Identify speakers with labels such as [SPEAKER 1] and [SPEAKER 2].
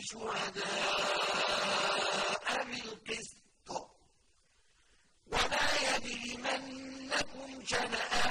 [SPEAKER 1] شهداء بالقسط. ولا يجرمنكم شنآن